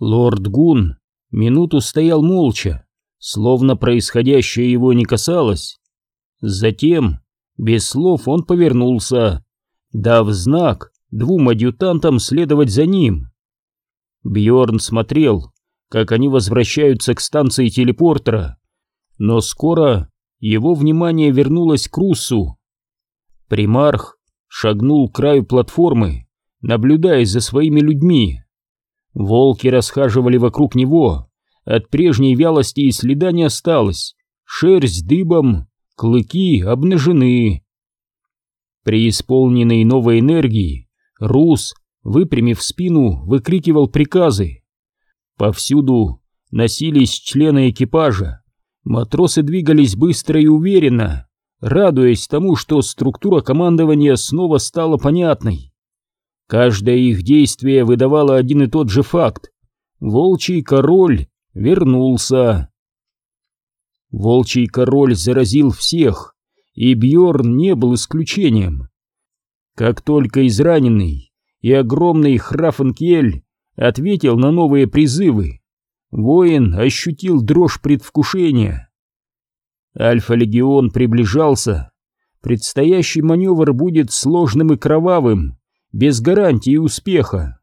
Лорд Гун минуту стоял молча, словно происходящее его не касалось. Затем, без слов, он повернулся, дав знак двум адъютантам следовать за ним. Бьорн смотрел, как они возвращаются к станции телепортера, но скоро его внимание вернулось к Руссу. Примарх шагнул к краю платформы, наблюдая за своими людьми. Волки расхаживали вокруг него, от прежней вялости и следа не осталось, шерсть дыбом, клыки обнажены. Преисполненный новой энергии, Рус, выпрямив спину, выкрикивал приказы. Повсюду носились члены экипажа, матросы двигались быстро и уверенно, радуясь тому, что структура командования снова стала понятной. Каждое их действие выдавало один и тот же факт. Волчий король вернулся. Волчий король заразил всех, и Бьорн не был исключением. Как только израненный и огромный Храфенкель ответил на новые призывы, воин ощутил дрожь предвкушения. Альфа-легион приближался. Предстоящий маневр будет сложным и кровавым, без гарантии успеха.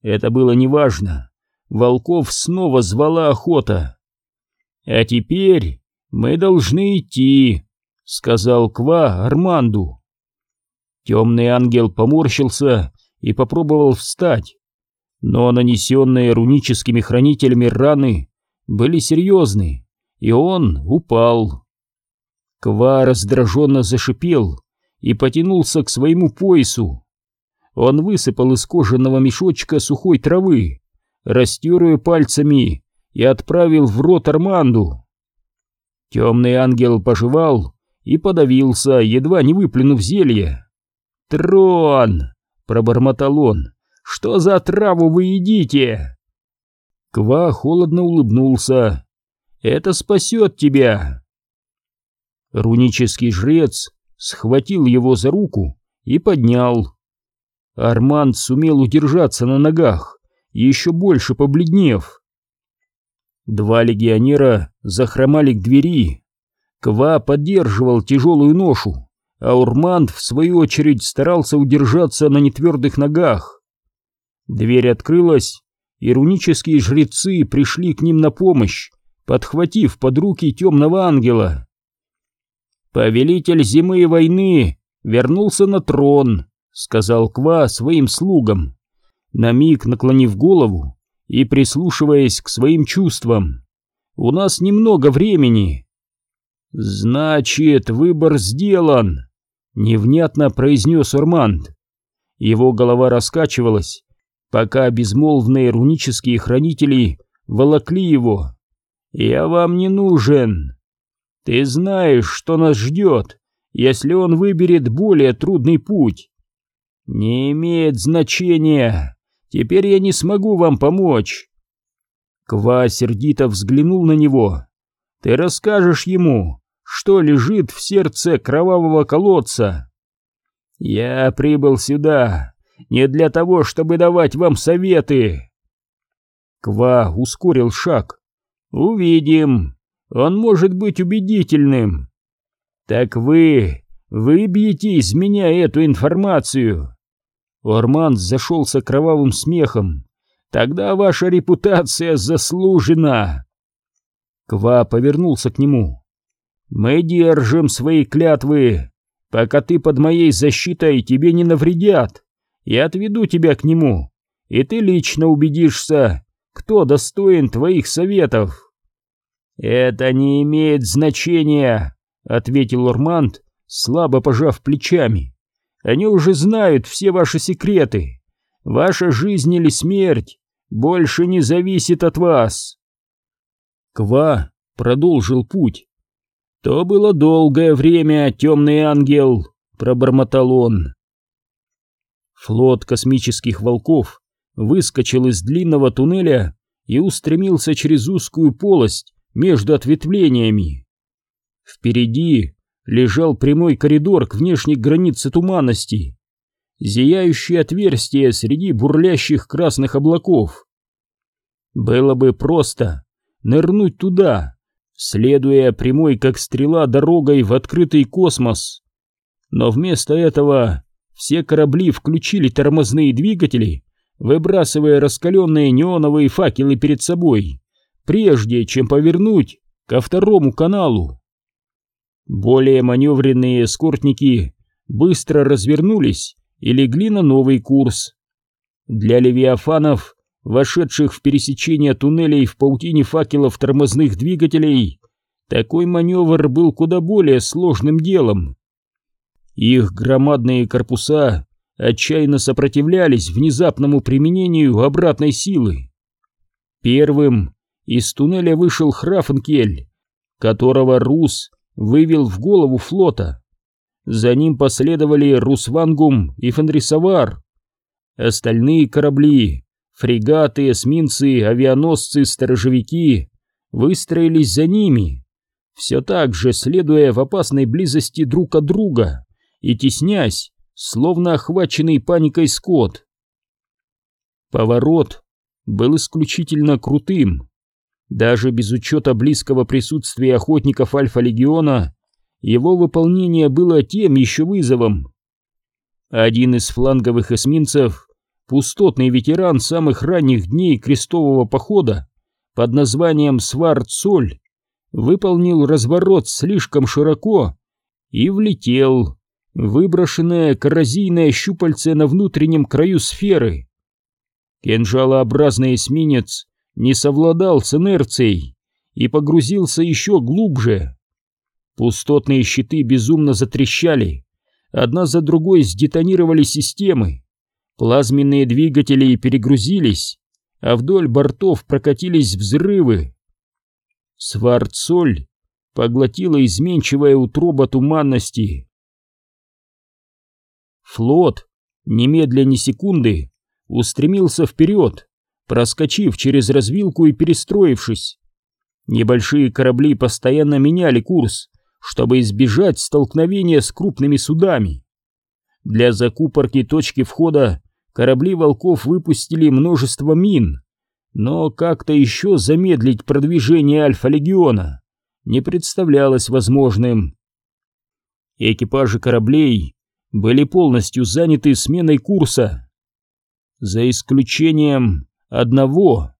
Это было неважно. Волков снова звала охота. «А теперь мы должны идти», — сказал Ква Арманду. Темный ангел поморщился и попробовал встать, но нанесенные руническими хранителями раны были серьезны, и он упал. Ква раздраженно зашипел и потянулся к своему поясу. Он высыпал из кожаного мешочка сухой травы, растер ее пальцами и отправил в рот Арманду. Темный ангел пожевал и подавился, едва не выплюнув зелье. «Трон!» — пробормотал он. «Что за траву вы едите?» Ква холодно улыбнулся. «Это спасет тебя!» Рунический жрец схватил его за руку и поднял. Арманд сумел удержаться на ногах, еще больше побледнев. Два легионера захромали к двери. Ква поддерживал тяжелую ношу, а Урманд, в свою очередь, старался удержаться на нетвердых ногах. Дверь открылась, и рунические жрецы пришли к ним на помощь, подхватив под руки темного ангела. Повелитель зимы и войны вернулся на трон, — сказал Ква своим слугам, на миг наклонив голову и прислушиваясь к своим чувствам. «У нас немного времени». «Значит, выбор сделан», — невнятно произнес Урманд. Его голова раскачивалась, пока безмолвные рунические хранители волокли его. «Я вам не нужен. Ты знаешь, что нас ждет, если он выберет более трудный путь. «Не имеет значения. Теперь я не смогу вам помочь». Ква сердито взглянул на него. «Ты расскажешь ему, что лежит в сердце кровавого колодца?» «Я прибыл сюда не для того, чтобы давать вам советы». Ква ускорил шаг. «Увидим. Он может быть убедительным». «Так вы выбьете из меня эту информацию?» Орман зашелся кровавым смехом. «Тогда ваша репутация заслужена!» Ква повернулся к нему. «Мы держим свои клятвы, пока ты под моей защитой тебе не навредят. Я отведу тебя к нему, и ты лично убедишься, кто достоин твоих советов». «Это не имеет значения», — ответил Орманд, слабо пожав плечами. Они уже знают все ваши секреты. Ваша жизнь или смерть больше не зависит от вас. Ква продолжил путь. То было долгое время, темный ангел, пробормотал он. Флот космических волков выскочил из длинного туннеля и устремился через узкую полость между ответвлениями. Впереди лежал прямой коридор к внешней границе туманности, зияющее отверстие среди бурлящих красных облаков. Было бы просто нырнуть туда, следуя прямой как стрела дорогой в открытый космос. Но вместо этого все корабли включили тормозные двигатели, выбрасывая раскаленные неоновые факелы перед собой, прежде чем повернуть ко второму каналу. Более маневренные эскортники быстро развернулись и легли на новый курс. Для левиафанов, вошедших в пересечение туннелей в паутине факелов тормозных двигателей, такой маневр был куда более сложным делом. Их громадные корпуса отчаянно сопротивлялись внезапному применению обратной силы. Первым из туннеля вышел Храфенкель, которого Рус вывел в голову флота. За ним последовали Русвангум и Фенрисовар. Остальные корабли, фрегаты, эсминцы, авианосцы, сторожевики выстроились за ними, все так же следуя в опасной близости друг от друга и теснясь, словно охваченный паникой скот. Поворот был исключительно крутым. Даже без учета близкого присутствия охотников Альфа-Легиона, его выполнение было тем еще вызовом. Один из фланговых эсминцев, пустотный ветеран самых ранних дней крестового похода под названием Свард-Соль, выполнил разворот слишком широко и влетел, выброшенное коррозийное щупальце на внутреннем краю сферы. Кинжалообразный эсминец не совладал с инерцией и погрузился еще глубже. Пустотные щиты безумно затрещали, одна за другой сдетонировали системы, плазменные двигатели перегрузились, а вдоль бортов прокатились взрывы. Сварцоль поглотила изменчивая утроба туманности. Флот, немедля ни секунды, устремился вперед, проскочив через развилку и перестроившись. Небольшие корабли постоянно меняли курс, чтобы избежать столкновения с крупными судами. Для закупорки точки входа корабли волков выпустили множество мин, но как-то еще замедлить продвижение Альфа-легиона не представлялось возможным. Экипажи кораблей были полностью заняты сменой курса. За исключением одного.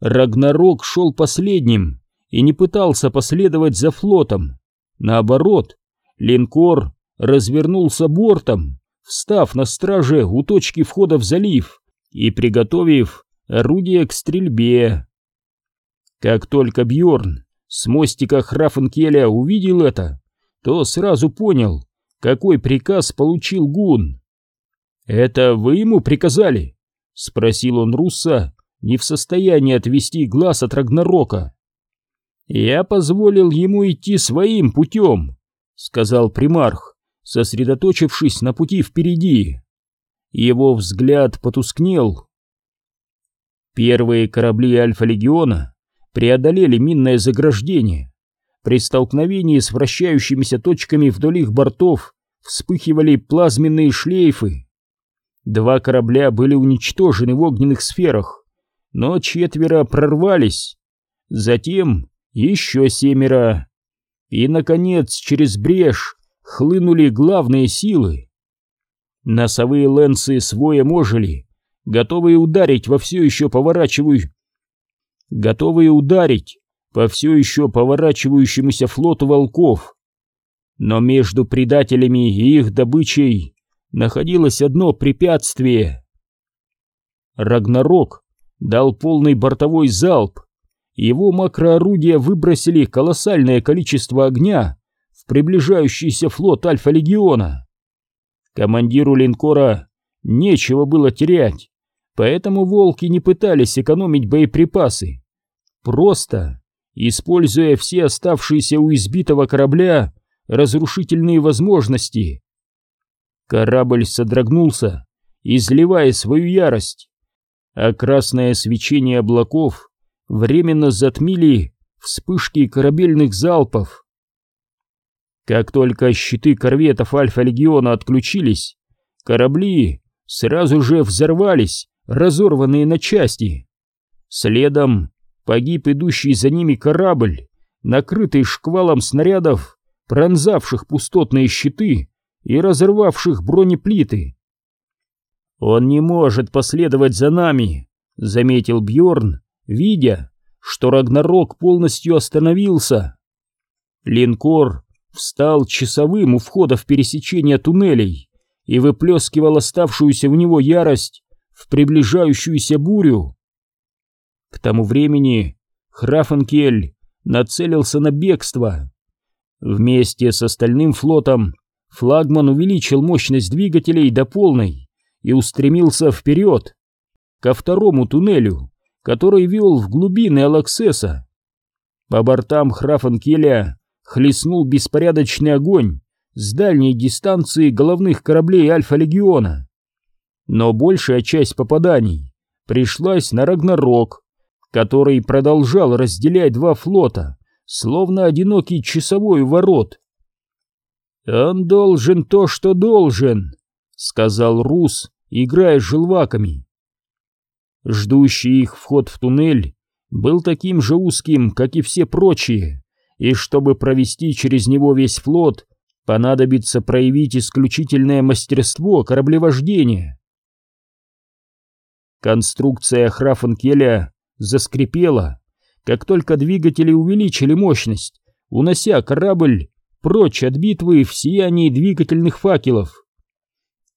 Рагнарок шел последним и не пытался последовать за флотом. Наоборот, линкор развернулся бортом, встав на страже у точки входа в залив и приготовив орудие к стрельбе. Как только Бьорн с мостика Храфенкеля увидел это, то сразу понял, какой приказ получил Гун. «Это вы ему приказали?» — спросил он Русса, не в состоянии отвести глаз от Рагнарока. «Я позволил ему идти своим путем», — сказал примарх, сосредоточившись на пути впереди. Его взгляд потускнел. Первые корабли Альфа-легиона преодолели минное заграждение. При столкновении с вращающимися точками вдоль их бортов вспыхивали плазменные шлейфы. Два корабля были уничтожены в огненных сферах, но четверо прорвались. Затем еще семеро. И, наконец, через брешь хлынули главные силы. Носовые ленсы с ожили, готовые ударить во все еще поворачиваю... Готовые ударить по все еще поворачивающемуся флоту волков. Но между предателями и их добычей находилось одно препятствие. Рагнарок дал полный бортовой залп, его макроорудия выбросили колоссальное количество огня в приближающийся флот Альфа-легиона. Командиру линкора нечего было терять, поэтому волки не пытались экономить боеприпасы. Просто, используя все оставшиеся у избитого корабля разрушительные возможности. Корабль содрогнулся, изливая свою ярость, а красное свечение облаков временно затмили вспышки корабельных залпов. Как только щиты корветов Альфа-Легиона отключились, корабли сразу же взорвались, разорванные на части. Следом погиб идущий за ними корабль, накрытый шквалом снарядов, пронзавших пустотные щиты и разорвавших бронеплиты. «Он не может последовать за нами», — заметил Бьорн, видя, что Рагнарок полностью остановился. Линкор встал часовым у входа в пересечение туннелей и выплескивал оставшуюся в него ярость в приближающуюся бурю. К тому времени Храфенкель нацелился на бегство. Вместе с остальным флотом флагман увеличил мощность двигателей до полной и устремился вперед, ко второму туннелю, который вел в глубины Алаксеса. По бортам Храфенкеля хлестнул беспорядочный огонь с дальней дистанции головных кораблей Альфа-Легиона. Но большая часть попаданий пришлась на Рагнарок, который продолжал разделять два флота, словно одинокий часовой ворот. «Он должен то, что должен», — сказал Рус, играя желваками. Ждущий их вход в туннель был таким же узким, как и все прочие, и чтобы провести через него весь флот, понадобится проявить исключительное мастерство кораблевождения. Конструкция Храфенкеля заскрипела, как только двигатели увеличили мощность, унося корабль прочь от битвы в сиянии двигательных факелов.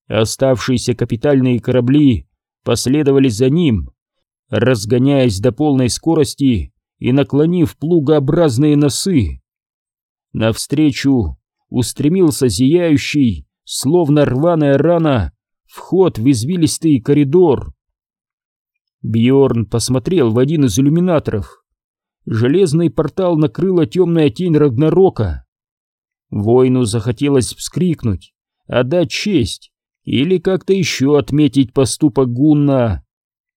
Оставшиеся капитальные корабли последовали за ним, разгоняясь до полной скорости и наклонив плугообразные носы. Навстречу устремился зияющий, словно рваная рана, вход в извилистый коридор. Бьорн посмотрел в один из иллюминаторов. Железный портал накрыла темная тень Рагнарока. Воину захотелось вскрикнуть, отдать честь или как-то еще отметить поступок Гунна.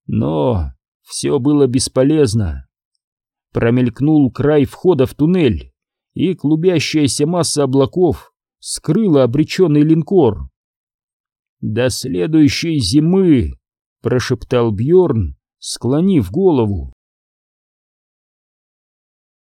Но все было бесполезно. Промелькнул край входа в туннель, и клубящаяся масса облаков скрыла обреченный линкор. «До следующей зимы!» — прошептал Бьорн, склонив голову.